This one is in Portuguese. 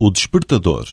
O despertador.